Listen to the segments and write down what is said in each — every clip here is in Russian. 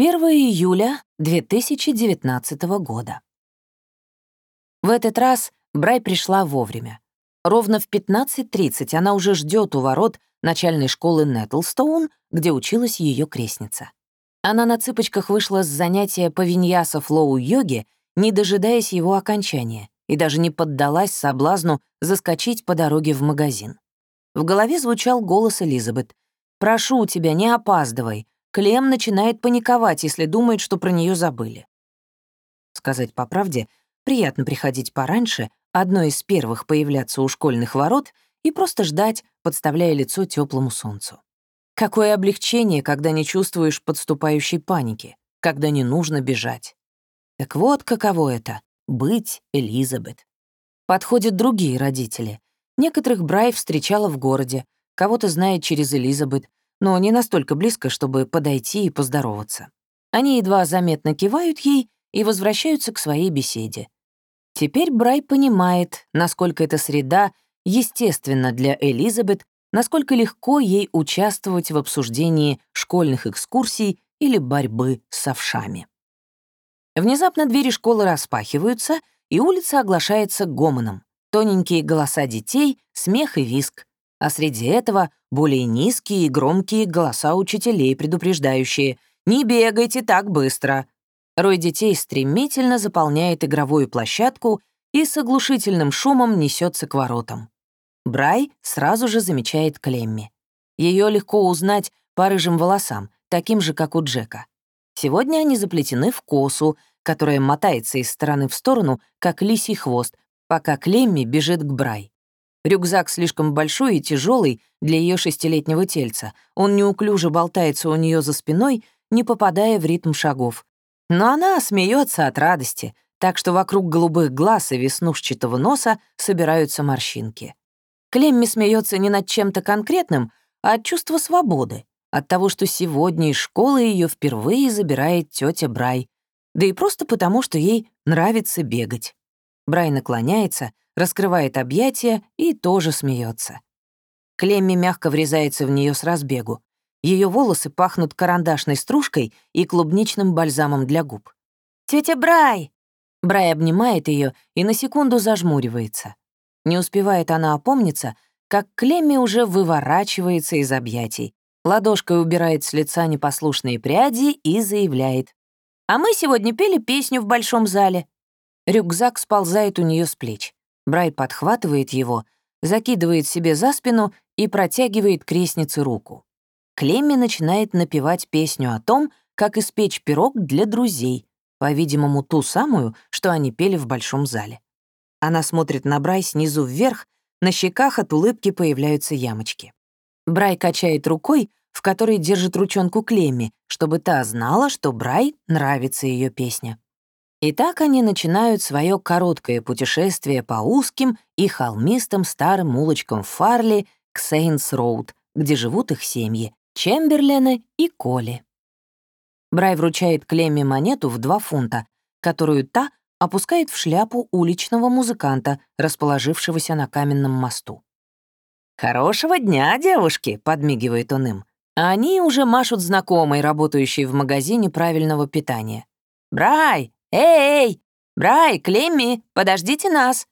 1 июля 2019 года. В этот раз Брай пришла вовремя. Ровно в 15.30 она уже ждет у ворот начальной школы Нетлстоун, где училась ее крестница. Она на цыпочках вышла с занятия по виньяса флоу-йоги, не дожидаясь его окончания, и даже не поддалась соблазну заскочить по дороге в магазин. В голове звучал голос Элизабет. «Прошу тебя, не опаздывай. Клем начинает паниковать, если думает, что про нее забыли. Сказать по правде, приятно приходить пораньше, одной из первых появляться у школьных ворот и просто ждать, подставляя лицо теплому солнцу. Какое облегчение, когда не чувствуешь подступающей паники, когда не нужно бежать. Так вот каково это — быть Элизабет. Подходят другие родители. Некоторых Брай встречала в городе, кого-то знает через Элизабет, но не настолько близко, чтобы подойти и поздороваться. Они едва заметно кивают ей и возвращаются к своей беседе. Теперь Брай понимает, насколько эта среда естественна для Элизабет, насколько легко ей участвовать в обсуждении школьных экскурсий или борьбы с овшами. Внезапно двери школы распахиваются, и улица оглашается гомоном. Тоненькие голоса детей, смех и виск а среди этого более низкие и громкие голоса учителей, предупреждающие «Не бегайте так быстро!». Рой детей стремительно заполняет игровую площадку и с оглушительным шумом несется к воротам. Брай сразу же замечает Клемми. Ее легко узнать по рыжим волосам, таким же, как у Джека. Сегодня они заплетены в косу, которая мотается из стороны в сторону, как лисий хвост, пока Клемми бежит к Брай. Рюкзак слишком большой и тяжелый для ее шестилетнего тельца. Он неуклюже болтается у нее за спиной, не попадая в ритм шагов. Но она смеется от радости, так что вокруг голубых глаз и веснушчатого носа собираются морщинки. Клемми смеется не над чем-то конкретным, а от чувства свободы, от того, что сегодня из школы ее впервые забирает тетя Брай, да и просто потому, что ей нравится бегать. Брай наклоняется, раскрывает объятия и тоже смеется. Клемми мягко врезается в нее с разбегу. Ее волосы пахнут карандашной стружкой и клубничным бальзамом для губ. «Тетя Брай!» Брай обнимает ее и на секунду зажмуривается. Не успевает она опомниться, как Клемми уже выворачивается из объятий, ладошкой убирает с лица непослушные пряди и заявляет. «А мы сегодня пели песню в большом зале». Рюкзак сползает у нее с плеч. Брай подхватывает его, закидывает себе за спину и протягивает крестнице руку. Клемми начинает напевать песню о том, как испечь пирог для друзей, по-видимому, ту самую, что они пели в большом зале. Она смотрит на Брай снизу вверх, на щеках от улыбки появляются ямочки. Брай качает рукой, в которой держит ручонку Клемми, чтобы та знала, что Брай нравится ее песня. И так они начинают свое короткое путешествие по узким и холмистым старым улочкам Фарли к Сейнс-Роуд, где живут их семьи — Чемберлены и Коли. Брай вручает Клемме монету в два фунта, которую та опускает в шляпу уличного музыканта, расположившегося на каменном мосту. «Хорошего дня, девушки!» — подмигивает он им. А они уже машут знакомой, работающей в магазине правильного питания. «Брай, «Эй, Брай, Клемми, подождите нас!»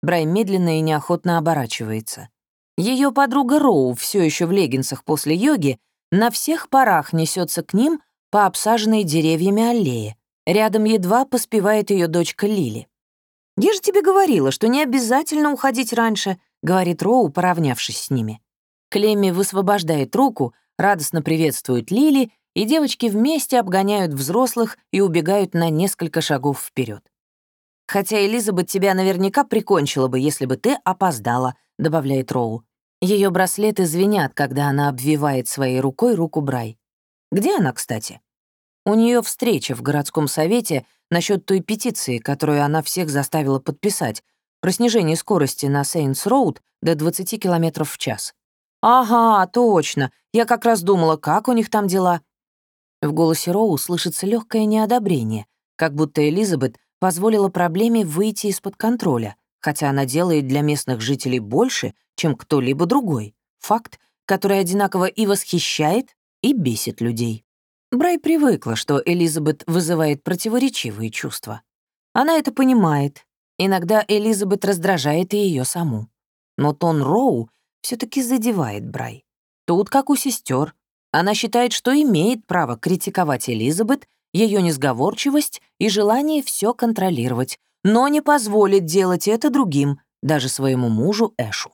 Брай медленно и неохотно оборачивается. Ее подруга Роу, все еще в леггинсах после йоги, на всех парах несется к ним по обсаженной деревьями аллее. Рядом едва поспевает ее дочка Лили. «Я же тебе говорила, что не обязательно уходить раньше», — говорит Роу, поравнявшись с ними. Клемми высвобождает руку, радостно приветствует Лили и девочки вместе обгоняют взрослых и убегают на несколько шагов вперед. «Хотя Элизабет тебя наверняка прикончила бы, если бы ты опоздала», — добавляет Роу. Ее браслеты звенят, когда она обвивает своей рукой руку Брай. Где она, кстати? У нее встреча в городском совете насчет той петиции, которую она всех заставила подписать, про снижение скорости на Сейнс-Роуд до 20 км в час. «Ага, точно. Я как раз думала, как у них там дела. В голосе Роу слышится легкое неодобрение, как будто Элизабет позволила проблеме выйти из-под контроля, хотя она делает для местных жителей больше, чем кто-либо другой. Факт, который одинаково и восхищает, и бесит людей. Брай привыкла, что Элизабет вызывает противоречивые чувства. Она это понимает. Иногда Элизабет раздражает и ее саму. Но тон Роу все таки задевает Брай. Тут, как у сестер, она считает, что имеет право критиковать Элизабет, ее несговорчивость и желание все контролировать, но не позволит делать это другим, даже своему мужу Эшу.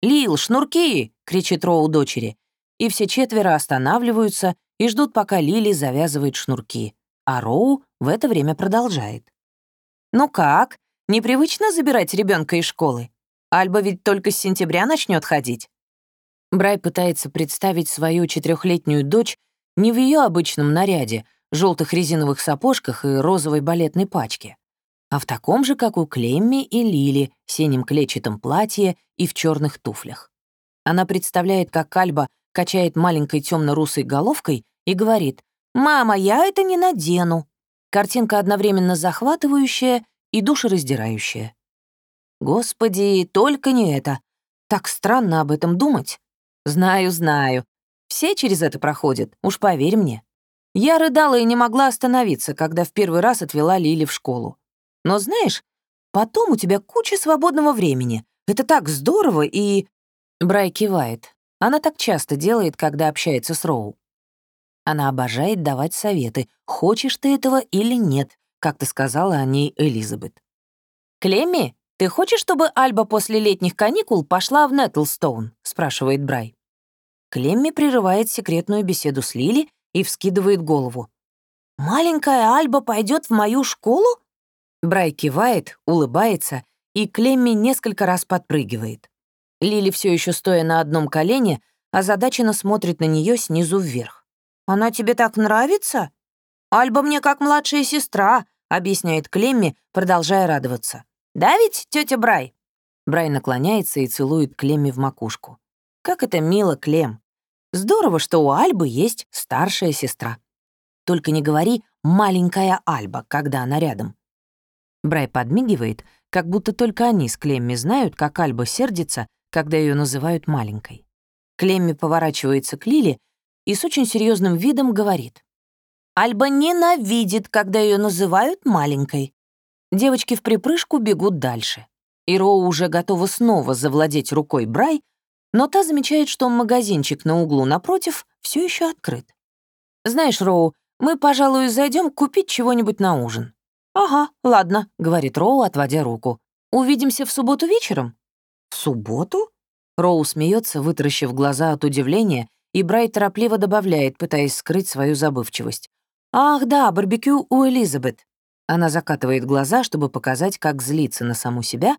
«Лил, шнурки!» — кричит Роу дочери. И все четверо останавливаются и ждут, пока Лили завязывает шнурки, а Роу в это время продолжает. «Ну как? Непривычно забирать ребенка из школы? Альба ведь только с сентября начнет ходить». Брай пытается представить свою четырехлетнюю дочь не в ее обычном наряде, желтых резиновых сапожках и розовой балетной пачке, а в таком же, как у Клемми и Лили, синем клетчатом платье и в черных туфлях. Она представляет, как Альба качает маленькой темно-русой головкой и говорит «Мама, я это не надену». Картинка одновременно захватывающая и душераздирающая. Господи, только не это. Так странно об этом думать. Знаю, знаю. Все через это проходят, уж поверь мне. Я рыдала и не могла остановиться, когда в первый раз отвела Лили в школу. Но знаешь, потом у тебя куча свободного времени. Это так здорово и...» Брай кивает. Она так часто делает, когда общается с Роу. Она обожает давать советы, хочешь ты этого или нет, как ты сказала о ней Элизабет. «Клемми, ты хочешь, чтобы Альба после летних каникул пошла в Нетлстоун?» — спрашивает Брай. Клемми прерывает секретную беседу с Лили и вскидывает голову. «Маленькая Альба пойдет в мою школу?» Брай кивает, улыбается, и Клемми несколько раз подпрыгивает. Лили все еще стоя на одном колене, озадаченно смотрит на нее снизу вверх. «Она тебе так нравится?» «Альба мне как младшая сестра», — объясняет Клемми, продолжая радоваться. «Да ведь, тетя Брай?» Брай наклоняется и целует Клемми в макушку. «Как это мило, Клем. Здорово, что у Альбы есть старшая сестра. Только не говори «маленькая Альба», когда она рядом. Брай подмигивает, как будто только они с Клемми знают, как Альба сердится, когда ее называют маленькой. Клемми поворачивается к Лиле и с очень серьезным видом говорит. «Альба ненавидит, когда ее называют маленькой». Девочки в припрыжку бегут дальше. И Роу уже готова снова завладеть рукой Брай, но та замечает, что магазинчик на углу напротив все еще открыт. «Знаешь, Роу, мы, пожалуй, зайдем купить чего-нибудь на ужин». «Ага, ладно», — говорит Роу, отводя руку. «Увидимся в субботу вечером?» «В субботу?» Роу смеется, вытаращив глаза от удивления, и Брайт торопливо добавляет, пытаясь скрыть свою забывчивость. «Ах, да, барбекю у Элизабет». Она закатывает глаза, чтобы показать, как злится на саму себя,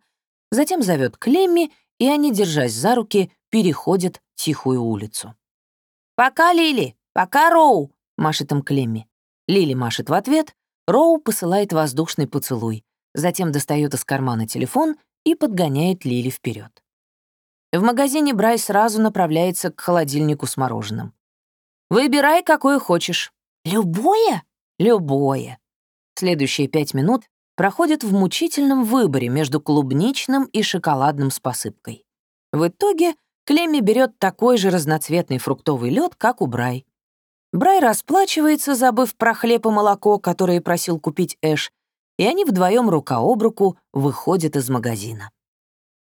затем зовет Клемми, и они, держась за руки, переходят тихую улицу. «Пока, Лили! Пока, Роу!» — машет им Клемми. Лили машет в ответ, Роу посылает воздушный поцелуй, затем достает из кармана телефон и подгоняет Лили вперед. В магазине Брай сразу направляется к холодильнику с мороженым. «Выбирай, какое хочешь». «Любое?» «Любое». Следующие пять минут проходят в мучительном выборе между клубничным и шоколадным с посыпкой. В итоге Клемми берет такой же разноцветный фруктовый лед, как у Брай. Брай расплачивается, забыв про хлеб и молоко, которые просил купить Эш, и они вдвоем рука об руку выходят из магазина.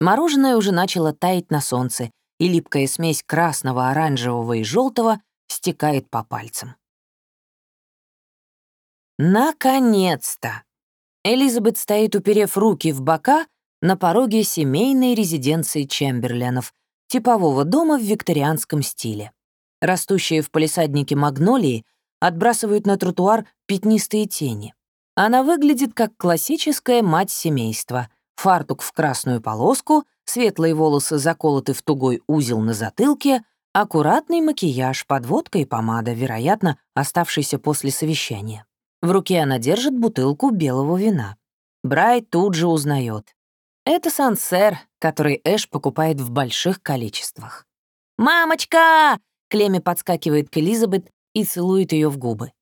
Мороженое уже начало таять на солнце, и липкая смесь красного, оранжевого и желтого стекает по пальцам. Наконец-то! Элизабет стоит, уперев руки в бока, на пороге семейной резиденции Чемберленов, типового дома в викторианском стиле. Растущие в палисаднике магнолии отбрасывают на тротуар пятнистые тени. Она выглядит как классическая мать семейства. Фартук в красную полоску, светлые волосы заколоты в тугой узел на затылке, аккуратный макияж, подводка и помада, вероятно, оставшийся после совещания. В руке она держит бутылку белого вина. Брайт тут же узнает. Это сансер, который Эш покупает в больших количествах. «Мамочка!» Клемми подскакивает к Элизабет и целует ее в губы.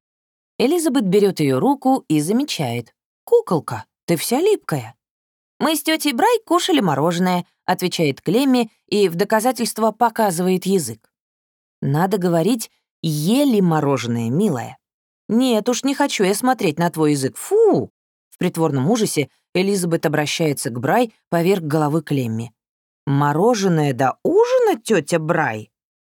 Элизабет берет ее руку и замечает. «Куколка, ты вся липкая». «Мы с тетей Брай кушали мороженое», — отвечает Клемми и в доказательство показывает язык. Надо говорить ели мороженое, милая. Нет уж, не хочу я смотреть на твой язык. Фу! В притворном ужасе Элизабет обращается к Брай поверх головы Клемми. «Мороженое до ужина, тетя Брай?»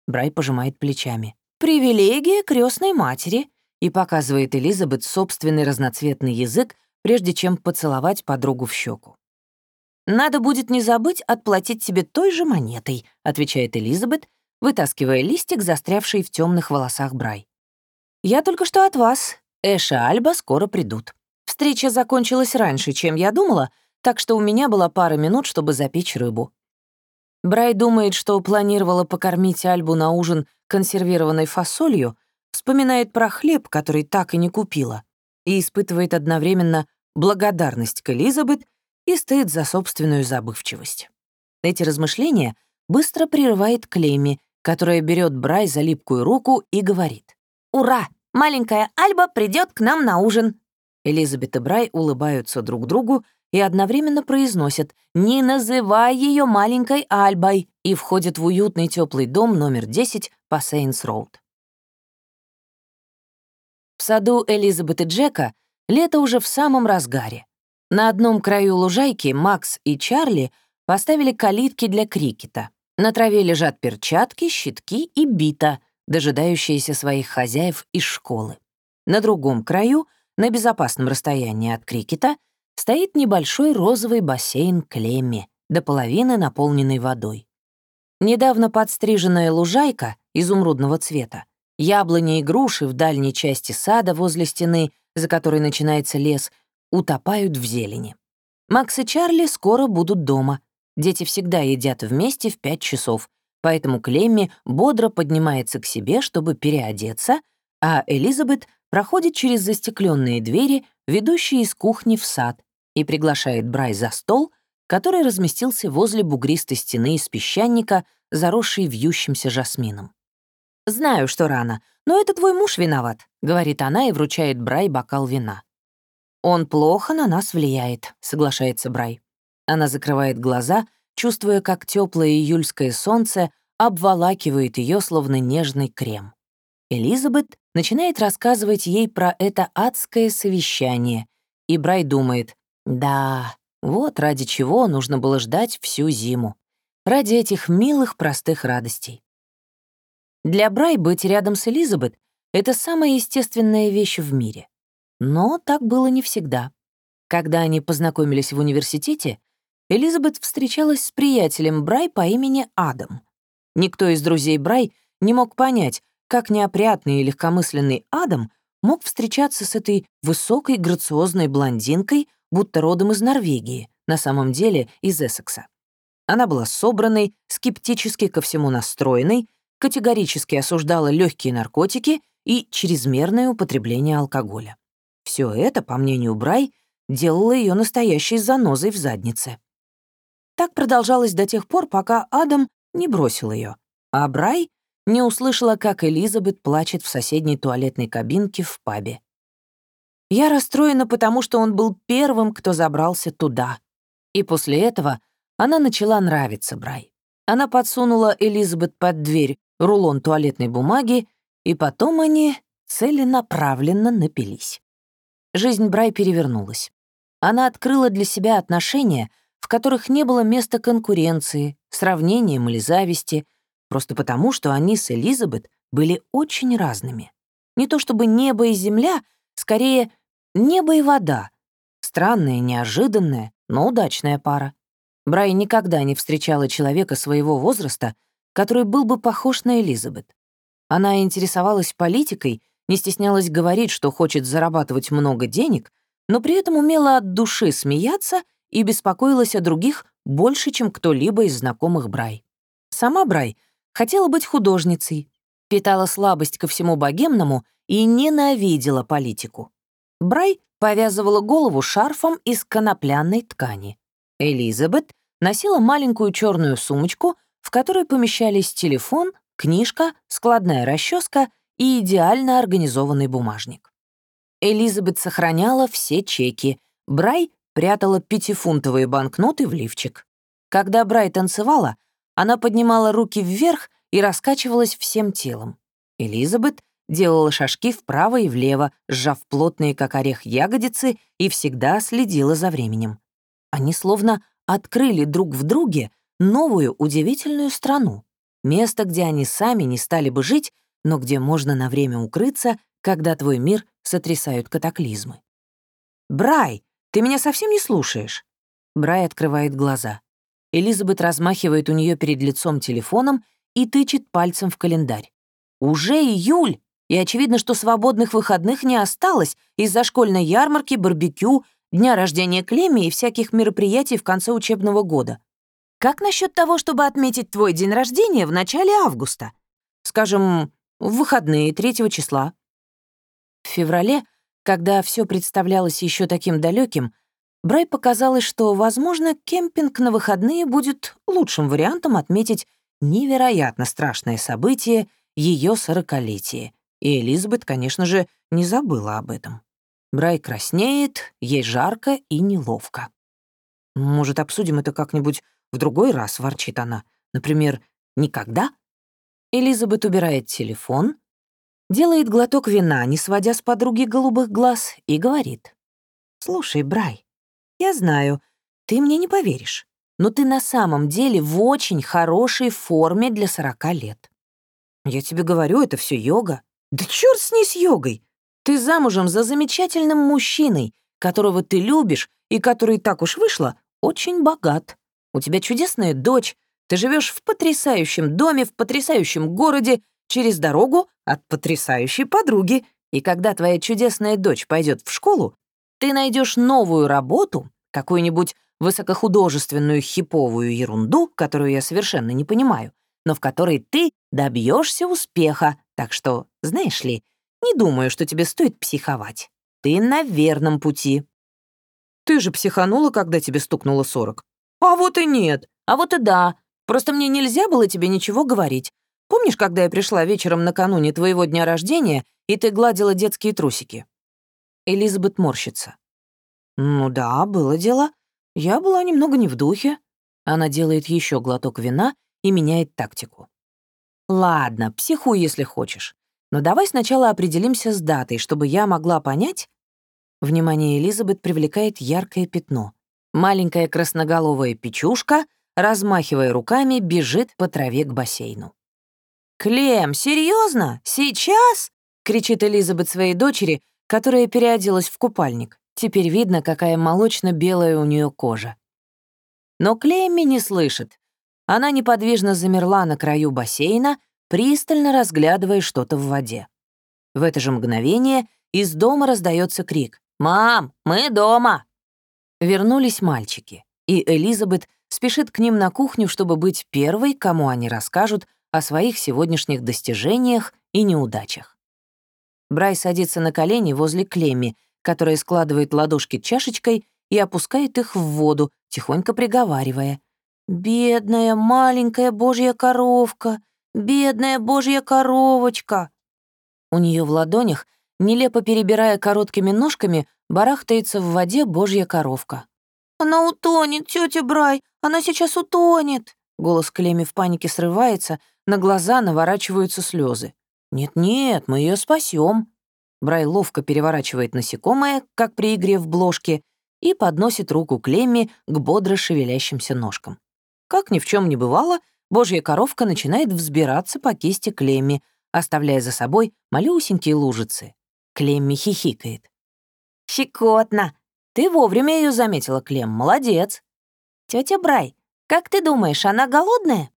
Брай пожимает плечами. «Привилегия крестной матери», и показывает Элизабет собственный разноцветный язык, прежде чем поцеловать подругу в щеку. «Надо будет не забыть отплатить тебе той же монетой», отвечает Элизабет, вытаскивая листик, застрявший в темных волосах Брай. «Я только что от вас. Эш и Альба скоро придут. Встреча закончилась раньше, чем я думала, так что у меня была пара минут, чтобы запечь рыбу». Брай думает, что планировала покормить Альбу на ужин консервированной фасолью, вспоминает про хлеб, который так и не купила, и испытывает одновременно благодарность к Элизабет и стыд за собственную забывчивость. Эти размышления быстро прерывает Клейми, которая берет Брай за липкую руку и говорит. «Ура! Маленькая Альба придет к нам на ужин!» Элизабет и Брай улыбаются друг другу и одновременно произносят «Не называй ее маленькой Альбой» и входят в уютный теплый дом номер 10 по Сейнс-Роуд. В саду Элизабет и Джека лето уже в самом разгаре. На одном краю лужайки Макс и Чарли поставили калитки для крикета. На траве лежат перчатки, щитки и бита, дожидающиеся своих хозяев из школы. На другом краю, на безопасном расстоянии от крикета, стоит небольшой розовый бассейн Клемми, до половины наполненный водой. Недавно подстриженная лужайка изумрудного цвета, яблони и груши в дальней части сада возле стены, за которой начинается лес — утопают в зелени. Макс и Чарли скоро будут дома. Дети всегда едят вместе в пять часов, поэтому Клемми бодро поднимается к себе, чтобы переодеться, а Элизабет проходит через застекленные двери, ведущие из кухни в сад, и приглашает Брай за стол, который разместился возле бугристой стены из песчаника, заросшей вьющимся жасмином. «Знаю, что рано, но это твой муж виноват», — говорит она и вручает Брай бокал вина. «Он плохо на нас влияет», — соглашается Брай. Она закрывает глаза, чувствуя, как теплое июльское солнце обволакивает ее, словно нежный крем. Элизабет начинает рассказывать ей про это адское совещание, и Брай думает, да, вот ради чего нужно было ждать всю зиму. Ради этих милых простых радостей. Для Брай быть рядом с Элизабет — это самая естественная вещь в мире. Но так было не всегда. Когда они познакомились в университете, Элизабет встречалась с приятелем Брай по имени Адам. Никто из друзей Брай не мог понять, как неопрятный и легкомысленный Адам мог встречаться с этой высокой грациозной блондинкой, будто родом из Норвегии, на самом деле из Эссекса. Она была собранной, скептически ко всему настроенной, категорически осуждала легкие наркотики и чрезмерное употребление алкоголя. Все это, по мнению Брай, делало ее настоящей занозой в заднице. Так продолжалось до тех пор, пока Адам не бросил ее, а Брай не услышала, как Элизабет плачет в соседней туалетной кабинке в пабе. Я расстроена, потому что он был первым, кто забрался туда. И после этого она начала нравиться Брай. Она подсунула Элизабет под дверь рулон туалетной бумаги, и потом они целенаправленно напились. Жизнь Брай перевернулась. Она открыла для себя отношения, в которых не было места конкуренции, сравнением или зависти, просто потому, что они с Элизабет были очень разными. Не то чтобы небо и земля, скорее небо и вода. Странная, неожиданная, но удачная пара. Брай никогда не встречала человека своего возраста, который был бы похож на Элизабет. Она интересовалась политикой — не стеснялась говорить, что хочет зарабатывать много денег, но при этом умела от души смеяться и беспокоилась о других больше, чем кто-либо из знакомых Брай. Сама Брай хотела быть художницей, питала слабость ко всему богемному и ненавидела политику. Брай повязывала голову шарфом из конопляной ткани. Элизабет носила маленькую черную сумочку, в которой помещались телефон, книжка, складная расческа и идеально организованный бумажник. Элизабет сохраняла все чеки, Брай прятала пятифунтовые банкноты в лифчик. Когда Брай танцевала, она поднимала руки вверх и раскачивалась всем телом. Элизабет делала шажки вправо и влево, сжав плотные, как орех, ягодицы, и всегда следила за временем. Они словно открыли друг в друге новую удивительную страну. Место, где они сами не стали бы жить, но где можно на время укрыться, когда твой мир сотрясают катаклизмы. «Брай, ты меня совсем не слушаешь?» Брай открывает глаза. Элизабет размахивает у нее перед лицом телефоном и тычет пальцем в календарь. «Уже июль, и очевидно, что свободных выходных не осталось из-за школьной ярмарки, барбекю, дня рождения Клемми и всяких мероприятий в конце учебного года. Как насчет того, чтобы отметить твой день рождения в начале августа? Скажем, в выходные 3 числа. В феврале, когда все представлялось еще таким далеким, Брай показалось, что, возможно, кемпинг на выходные будет лучшим вариантом отметить невероятно страшное событие ее сорокалетие. И Элизабет, конечно же, не забыла об этом. Брай краснеет, ей жарко и неловко. «Может, обсудим это как-нибудь в другой раз», — ворчит она. «Например, никогда?» Элизабет убирает телефон, делает глоток вина, не сводя с подруги голубых глаз, и говорит. «Слушай, Брай, я знаю, ты мне не поверишь, но ты на самом деле в очень хорошей форме для сорока лет. Я тебе говорю, это все йога. Да черт с ней с йогой! Ты замужем за замечательным мужчиной, которого ты любишь и который, так уж вышло, очень богат. У тебя чудесная дочь, ты живешь в потрясающем доме, в потрясающем городе, через дорогу от потрясающей подруги. И когда твоя чудесная дочь пойдет в школу, ты найдешь новую работу, какую-нибудь высокохудожественную хиповую ерунду, которую я совершенно не понимаю, но в которой ты добьешься успеха. Так что, знаешь ли, не думаю, что тебе стоит психовать. Ты на верном пути. Ты же психанула, когда тебе стукнуло сорок. А вот и нет. А вот и да. Просто мне нельзя было тебе ничего говорить. Помнишь, когда я пришла вечером накануне твоего дня рождения, и ты гладила детские трусики? Элизабет морщится. «Ну да, было дело. Я была немного не в духе». Она делает еще глоток вина и меняет тактику. «Ладно, психуй, если хочешь. Но давай сначала определимся с датой, чтобы я могла понять...» Внимание Элизабет привлекает яркое пятно. Маленькая красноголовая печушка, размахивая руками, бежит по траве к бассейну. «Клем, серьезно? Сейчас?» — кричит Элизабет своей дочери, которая переоделась в купальник. Теперь видно, какая молочно-белая у нее кожа. Но Клемми не слышит. Она неподвижно замерла на краю бассейна, пристально разглядывая что-то в воде. В это же мгновение из дома раздается крик «Мам, мы дома!». Вернулись мальчики, и Элизабет спешит к ним на кухню, чтобы быть первой, кому они расскажут о своих сегодняшних достижениях и неудачах. Брай садится на колени возле Клемми, которая складывает ладошки чашечкой и опускает их в воду, тихонько приговаривая. «Бедная маленькая божья коровка! Бедная божья коровочка!» У нее в ладонях, нелепо перебирая короткими ножками, барахтается в воде божья коровка. «Она утонет, тетя Брай! Она сейчас утонет!» Голос Клеми в панике срывается, на глаза наворачиваются слезы. «Нет-нет, мы ее спасем. Брай ловко переворачивает насекомое, как при игре в бложке, и подносит руку Клемми к бодро шевелящимся ножкам. Как ни в чем не бывало, божья коровка начинает взбираться по кисти Клемми, оставляя за собой малюсенькие лужицы. Клемми хихикает. «Щекотно! Ты вовремя ее заметила, Клем, молодец!» Тетя Брай, как ты думаешь, она голодная?»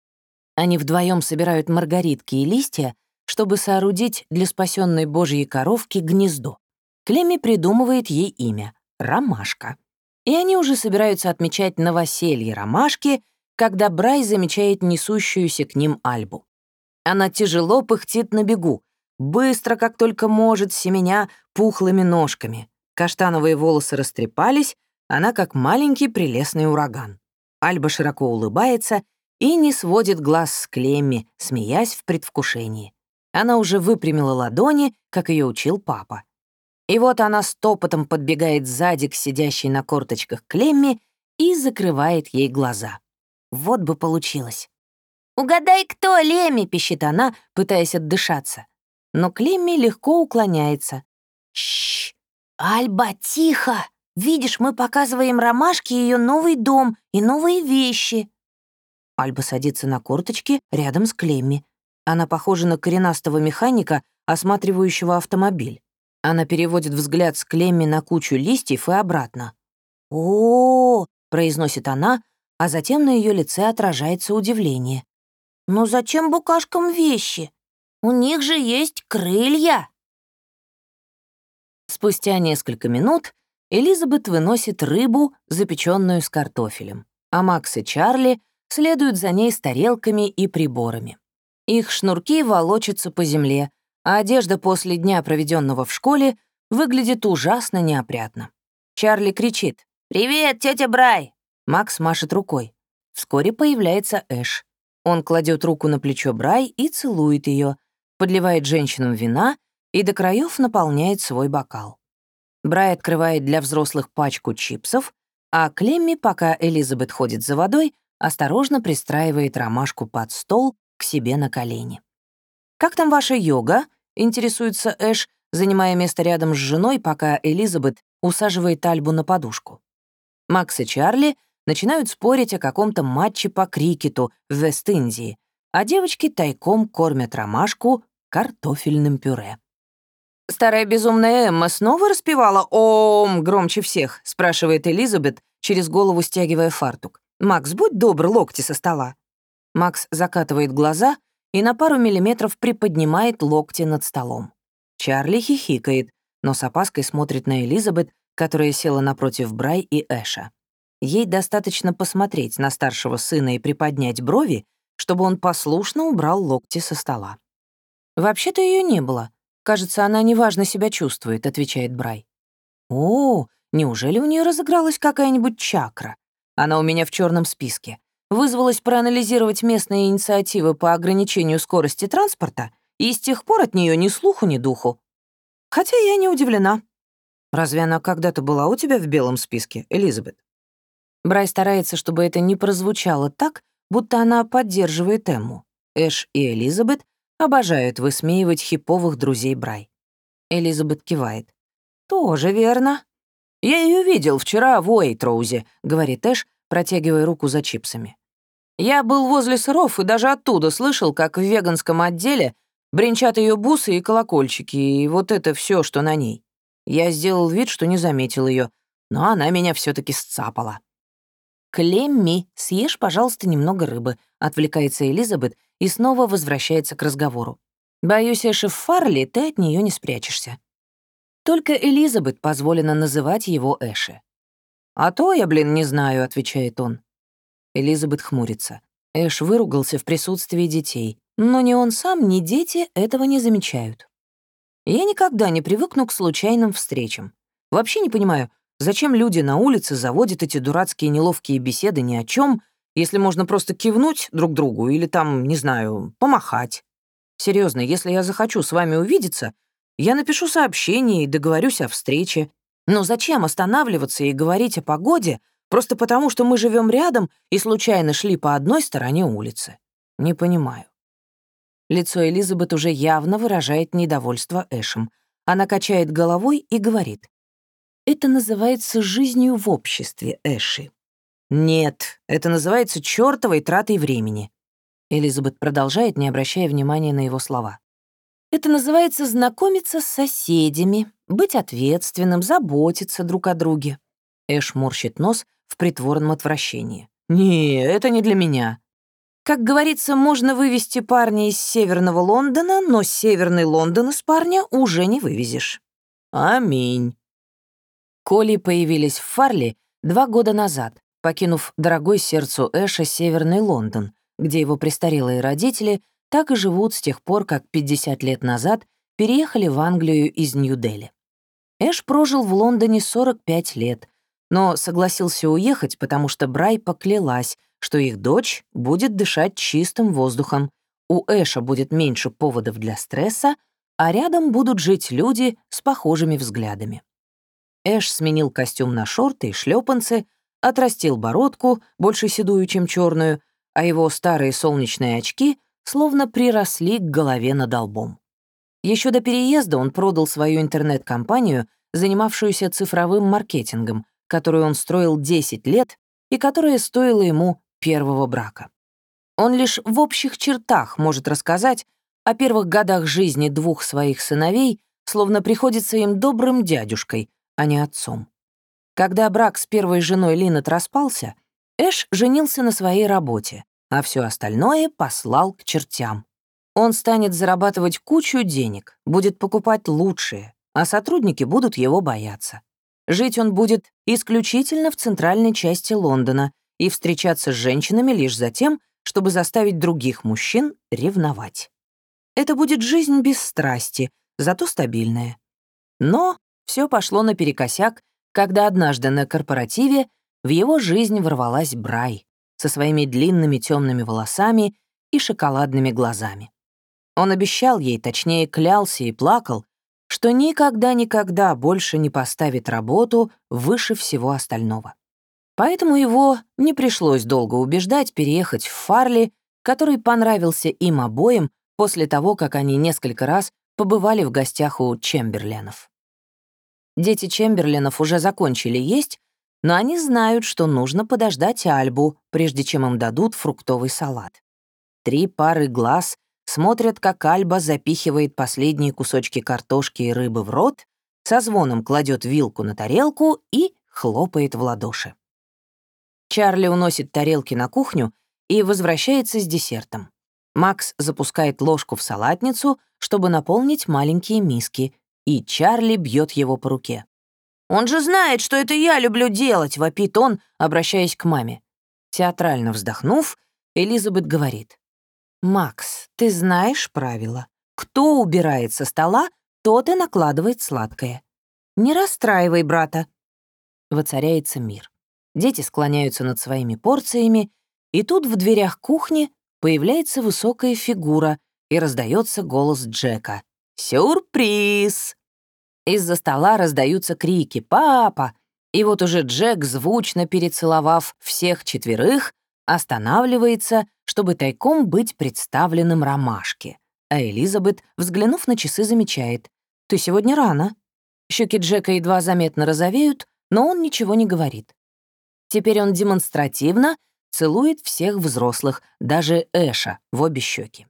Они вдвоем собирают маргаритки и листья, чтобы соорудить для спасенной божьей коровки гнездо. Клемми придумывает ей имя — Ромашка. И они уже собираются отмечать новоселье Ромашки, когда Брай замечает несущуюся к ним Альбу. Она тяжело пыхтит на бегу, быстро, как только может, семеня пухлыми ножками. Каштановые волосы растрепались, она как маленький прелестный ураган. Альба широко улыбается и не сводит глаз с Клемми, смеясь в предвкушении. Она уже выпрямила ладони, как ее учил папа. И вот она стопотом подбегает сзади к сидящей на корточках Клемми и закрывает ей глаза. Вот бы получилось. «Угадай, кто, Леми!» — пищит она, пытаясь отдышаться. но Клемми легко уклоняется. «Шш! Альба, тихо! Видишь, мы показываем ромашке ее новый дом и новые вещи». Альба садится на корточки рядом с Клемми. Она похожа на коренастого механика, осматривающего автомобиль. Она переводит взгляд с Клемми на кучу листьев и обратно. «О, произносит она, а затем на ее лице отражается удивление. «Но зачем букашкам вещи? У них же есть крылья!» Спустя несколько минут Элизабет выносит рыбу, запеченную с картофелем, а Макс и Чарли следуют за ней с тарелками и приборами. Их шнурки волочатся по земле, а одежда после дня, проведенного в школе, выглядит ужасно неопрятно. Чарли кричит «Привет, тетя Брай!» Макс машет рукой. Вскоре появляется Эш. Он кладет руку на плечо Брай и целует ее, подливает женщинам вина и до краев наполняет свой бокал. Брай открывает для взрослых пачку чипсов, а Клемми, пока Элизабет ходит за водой, осторожно пристраивает ромашку под стол к себе на колени. «Как там ваша йога?» Интересуется Эш, занимая место рядом с женой, пока Элизабет усаживает Альбу на подушку. Макс и Чарли начинают спорить о каком-то матче по крикету в Вест-Индии, а девочки тайком кормят ромашку картофельным пюре. «Старая безумная Эмма снова распевала «Ом» громче всех?» — спрашивает Элизабет, через голову стягивая фартук. «Макс, будь добр, локти со стола». Макс закатывает глаза и на пару миллиметров приподнимает локти над столом. Чарли хихикает, но с опаской смотрит на Элизабет, которая села напротив Брай и Эша. Ей достаточно посмотреть на старшего сына и приподнять брови, чтобы он послушно убрал локти со стола. «Вообще-то ее не было. Кажется, она неважно себя чувствует», — отвечает Брай. «О, неужели у нее разыгралась какая-нибудь чакра? Она у меня в черном списке вызвалась проанализировать местные инициативы по ограничению скорости транспорта, и с тех пор от нее ни слуху, ни духу. Хотя я не удивлена. Разве она когда-то была у тебя в белом списке, Элизабет? Брай старается, чтобы это не прозвучало так, будто она поддерживает Эмму. Эш и Элизабет обожают высмеивать хиповых друзей Брай. Элизабет кивает. «Тоже верно. Я ее видел вчера в Уэйтроузе», — говорит Эш, протягивая руку за чипсами. «Я был возле сыров и даже оттуда слышал, как в веганском отделе бренчат ее бусы и колокольчики, и вот это все, что на ней. Я сделал вид, что не заметил ее, но она меня все таки сцапала». «Клемми, съешь, пожалуйста, немного рыбы», — отвлекается Элизабет и снова возвращается к разговору. «Боюсь, Эши Фарли, ты от нее не спрячешься». Только Элизабет позволено называть его Эши. «А то я, блин, не знаю», — отвечает он. Элизабет хмурится. Эш выругался в присутствии детей, но ни он сам, ни дети этого не замечают. Я никогда не привыкну к случайным встречам. Вообще не понимаю, зачем люди на улице заводят эти дурацкие неловкие беседы ни о чем, если можно просто кивнуть друг другу или там, не знаю, помахать. Серьезно, если я захочу с вами увидеться, я напишу сообщение и договорюсь о встрече, но зачем останавливаться и говорить о погоде просто потому, что мы живем рядом и случайно шли по одной стороне улицы? Не понимаю. Лицо Элизабет уже явно выражает недовольство Эшем. Она качает головой и говорит. «Это называется жизнью в обществе, Эши». «Нет, это называется чёртовой тратой времени». Элизабет продолжает, не обращая внимания на его слова. «Это называется знакомиться с соседями, быть ответственным, заботиться друг о друге. Эш морщит нос в притворном отвращении. «Не, это не для меня». Как говорится, можно вывести парня из северного Лондона, но северный Лондон из парня уже не вывезешь. Аминь. Коли появились в Фарли два года назад, покинув дорогой сердцу Эша северный Лондон, где его престарелые родители так и живут с тех пор, как 50 лет назад переехали в Англию из Нью-Дели. Эш прожил в Лондоне 45 лет, но согласился уехать, потому что Брай поклялась, что их дочь будет дышать чистым воздухом, у Эша будет меньше поводов для стресса, а рядом будут жить люди с похожими взглядами. Эш сменил костюм на шорты и шлепанцы, отрастил бородку, больше седую, чем черную, а его старые солнечные очки словно приросли к голове над лбом. Еще до переезда он продал свою интернет-компанию, занимавшуюся цифровым маркетингом, которую он строил 10 лет и которая стоила ему первого брака. Он лишь в общих чертах может рассказать о первых годах жизни двух своих сыновей, словно приходится им добрым дядюшкой, а не отцом. Когда брак с первой женой Линнет распался, Эш женился на своей работе, а все остальное послал к чертям. Он станет зарабатывать кучу денег, будет покупать лучшее, а сотрудники будут его бояться. Жить он будет исключительно в центральной части Лондона и встречаться с женщинами лишь за тем, чтобы заставить других мужчин ревновать. Это будет жизнь без страсти, зато стабильная. Но все пошло наперекосяк, когда однажды на корпоративе в его жизнь ворвалась Брай со своими длинными темными волосами и шоколадными глазами. Он обещал ей, точнее, клялся и плакал, что никогда-никогда больше не поставит работу выше всего остального. Поэтому его не пришлось долго убеждать переехать в Фарли, который понравился им обоим после того, как они несколько раз побывали в гостях у Чемберленов. Дети Чемберленов уже закончили есть, но они знают, что нужно подождать Альбу, прежде чем им дадут фруктовый салат. Три пары глаз смотрят, как Альба запихивает последние кусочки картошки и рыбы в рот, со звоном кладет вилку на тарелку и хлопает в ладоши. Чарли уносит тарелки на кухню и возвращается с десертом. Макс запускает ложку в салатницу, чтобы наполнить маленькие миски, и Чарли бьет его по руке. «Он же знает, что это я люблю делать», — вопит он, обращаясь к маме. Театрально вздохнув, Элизабет говорит. «Макс, ты знаешь правила. Кто убирает со стола, тот и накладывает сладкое. Не расстраивай брата». Воцаряется мир. Дети склоняются над своими порциями, и тут в дверях кухни появляется высокая фигура и раздается голос Джека. «Сюрприз!» Из-за стола раздаются крики «Папа!» И вот уже Джек, звучно перецеловав всех четверых, останавливается, чтобы тайком быть представленным ромашке. А Элизабет, взглянув на часы, замечает. «Ты сегодня рано». Щеки Джека едва заметно розовеют, но он ничего не говорит. Теперь он демонстративно целует всех взрослых, даже Эша, в обе щеки.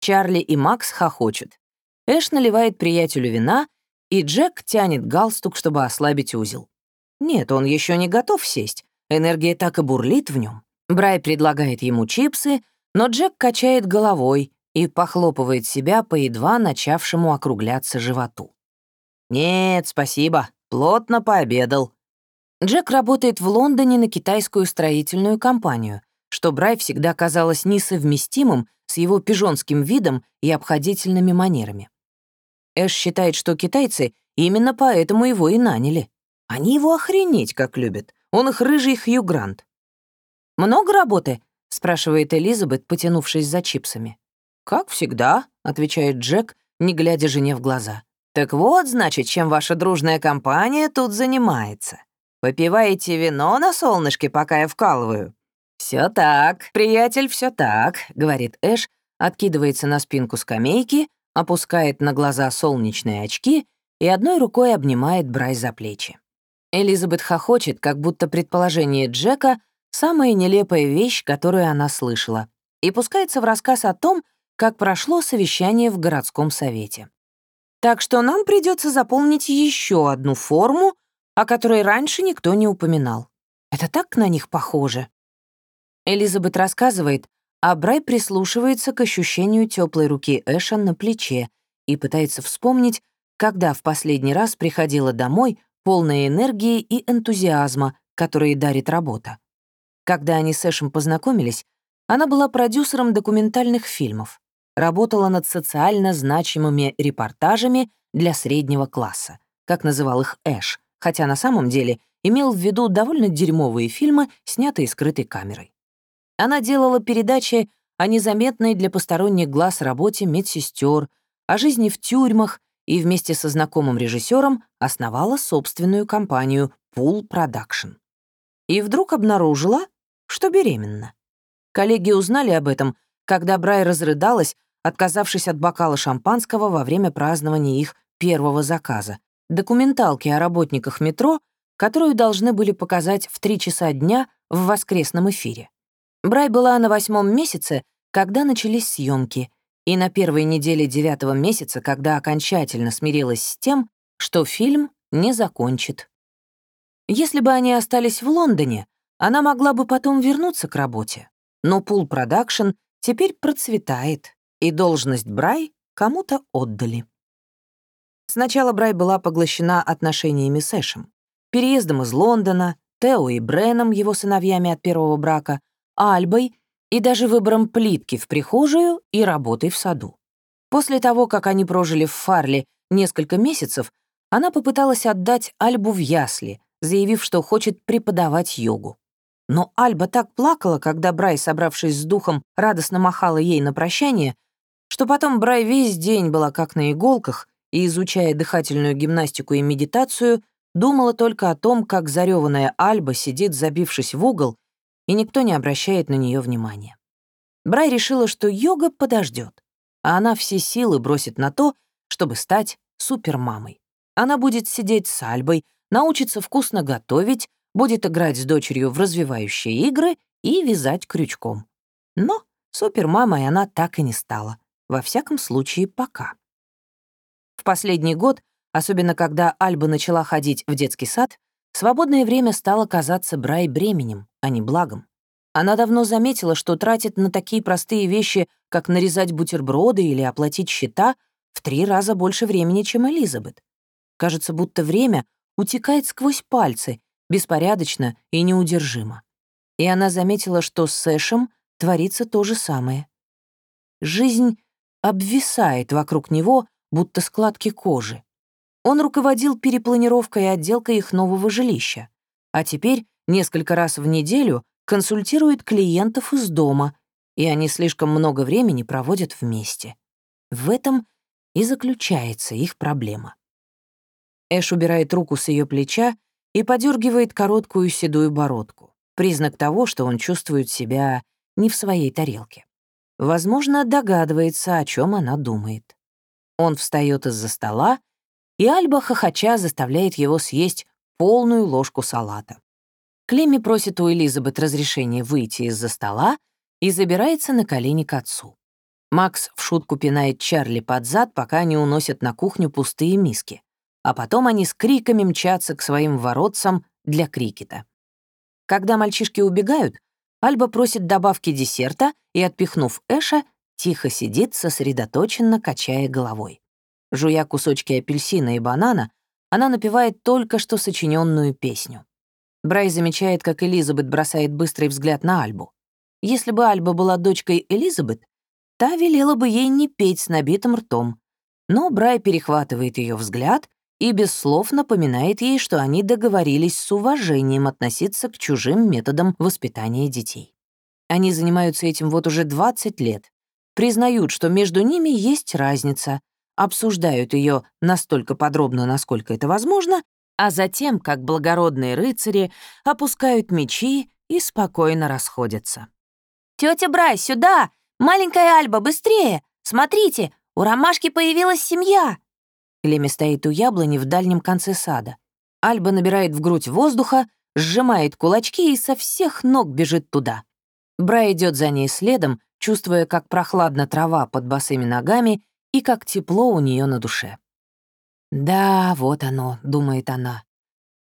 Чарли и Макс хохочут. Эш наливает приятелю вина, и Джек тянет галстук, чтобы ослабить узел. Нет, он еще не готов сесть. Энергия так и бурлит в нем. Брай предлагает ему чипсы, но Джек качает головой и похлопывает себя по едва начавшему округляться животу. «Нет, спасибо, плотно пообедал». Джек работает в Лондоне на китайскую строительную компанию, что Брай всегда казалось несовместимым с его пижонским видом и обходительными манерами. Эш считает, что китайцы именно поэтому его и наняли. Они его охренеть как любят. Он их рыжий Хью Грант. «Много работы?» — спрашивает Элизабет, потянувшись за чипсами. «Как всегда», — отвечает Джек, не глядя жене в глаза. «Так вот, значит, чем ваша дружная компания тут занимается. Попиваете вино на солнышке, пока я вкалываю?» Все так, приятель, все так», — говорит Эш, откидывается на спинку скамейки опускает на глаза солнечные очки и одной рукой обнимает Брай за плечи. Элизабет хохочет, как будто предположение Джека — самая нелепая вещь, которую она слышала, и пускается в рассказ о том, как прошло совещание в городском совете. Так что нам придется заполнить еще одну форму, о которой раньше никто не упоминал. Это так на них похоже. Элизабет рассказывает, а Брай прислушивается к ощущению теплой руки Эша на плече и пытается вспомнить, когда в последний раз приходила домой полная энергии и энтузиазма, которые дарит работа. Когда они с Эшем познакомились, она была продюсером документальных фильмов, работала над социально значимыми репортажами для среднего класса, как называл их Эш, хотя на самом деле имел в виду довольно дерьмовые фильмы, снятые скрытой камерой. Она делала передачи о незаметной для посторонних глаз работе медсестер, о жизни в тюрьмах и вместе со знакомым режиссером основала собственную компанию Pool Production. И вдруг обнаружила, что беременна. Коллеги узнали об этом, когда Брай разрыдалась, отказавшись от бокала шампанского во время празднования их первого заказа, документалки о работниках метро, которую должны были показать в 3 часа дня в воскресном эфире. Брай была на восьмом месяце, когда начались съемки, и на первой неделе девятого месяца, когда окончательно смирилась с тем, что фильм не закончит. Если бы они остались в Лондоне, она могла бы потом вернуться к работе. Но Пул Продакшн теперь процветает, и должность Брай кому-то отдали. Сначала Брай была поглощена отношениями с Эшем, переездом из Лондона, Тео и Бреном, его сыновьями от первого брака, Альбой и даже выбором плитки в прихожую и работой в саду. После того, как они прожили в Фарле несколько месяцев, она попыталась отдать Альбу в ясли, заявив, что хочет преподавать йогу. Но Альба так плакала, когда Брай, собравшись с духом, радостно махала ей на прощание, что потом Брай весь день была как на иголках и, изучая дыхательную гимнастику и медитацию, думала только о том, как зареванная Альба сидит, забившись в угол, и никто не обращает на нее внимания. Брай решила, что йога подождет, а она все силы бросит на то, чтобы стать супермамой. Она будет сидеть с Альбой, научится вкусно готовить, будет играть с дочерью в развивающие игры и вязать крючком. Но супермамой она так и не стала. Во всяком случае, пока. В последний год, особенно когда Альба начала ходить в детский сад, свободное время стало казаться Брай бременем, а не благом. Она давно заметила, что тратит на такие простые вещи, как нарезать бутерброды или оплатить счета, в три раза больше времени, чем Элизабет. Кажется, будто время утекает сквозь пальцы, беспорядочно и неудержимо. И она заметила, что с Эшем творится то же самое. Жизнь обвисает вокруг него, будто складки кожи. Он руководил перепланировкой и отделкой их нового жилища, а теперь несколько раз в неделю консультирует клиентов из дома, и они слишком много времени проводят вместе. В этом и заключается их проблема. Эш убирает руку с ее плеча и подергивает короткую седую бородку, признак того, что он чувствует себя не в своей тарелке. Возможно, догадывается, о чем она думает. Он встает из-за стола, и Альба хохоча заставляет его съесть полную ложку салата. Клемми просит у Элизабет разрешения выйти из-за стола и забирается на колени к отцу. Макс в шутку пинает Чарли под зад, пока они уносят на кухню пустые миски, а потом они с криками мчатся к своим воротцам для крикета. Когда мальчишки убегают, Альба просит добавки десерта и, отпихнув Эша, тихо сидит, сосредоточенно качая головой. Жуя кусочки апельсина и банана, она напевает только что сочиненную песню. Брай замечает, как Элизабет бросает быстрый взгляд на Альбу. Если бы Альба была дочкой Элизабет, та велела бы ей не петь с набитым ртом. Но Брай перехватывает ее взгляд и без слов напоминает ей, что они договорились с уважением относиться к чужим методам воспитания детей. Они занимаются этим вот уже 20 лет, признают, что между ними есть разница, обсуждают ее настолько подробно, насколько это возможно, а затем, как благородные рыцари, опускают мечи и спокойно расходятся. «Тётя Брай, сюда! Маленькая Альба, быстрее! Смотрите, у ромашки появилась семья!» Клемми стоит у яблони в дальнем конце сада. Альба набирает в грудь воздуха, сжимает кулачки и со всех ног бежит туда. Брай идет за ней следом, чувствуя, как прохладна трава под босыми ногами и как тепло у нее на душе. «Да, вот оно», — думает она.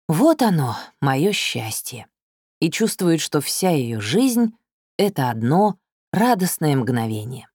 «Вот оно, мое счастье». И чувствует, что вся ее жизнь — это одно радостное мгновение.